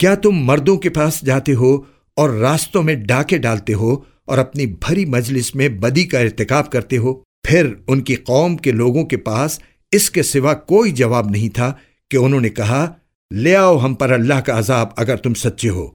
क्या तुम मर्दों के पास जाते हो और रास्तों में डाके डालते हो और अपनी भरी मजलिस में बदी का इरतकाब करते हो? फिर उनकी कौम के लोगों के पास इसके सिवा कोई जवाब नहीं था कि उन्होंने कहा, ले आओ हम पर अल्लाह का अजाब अगर तुम सच्चे हो।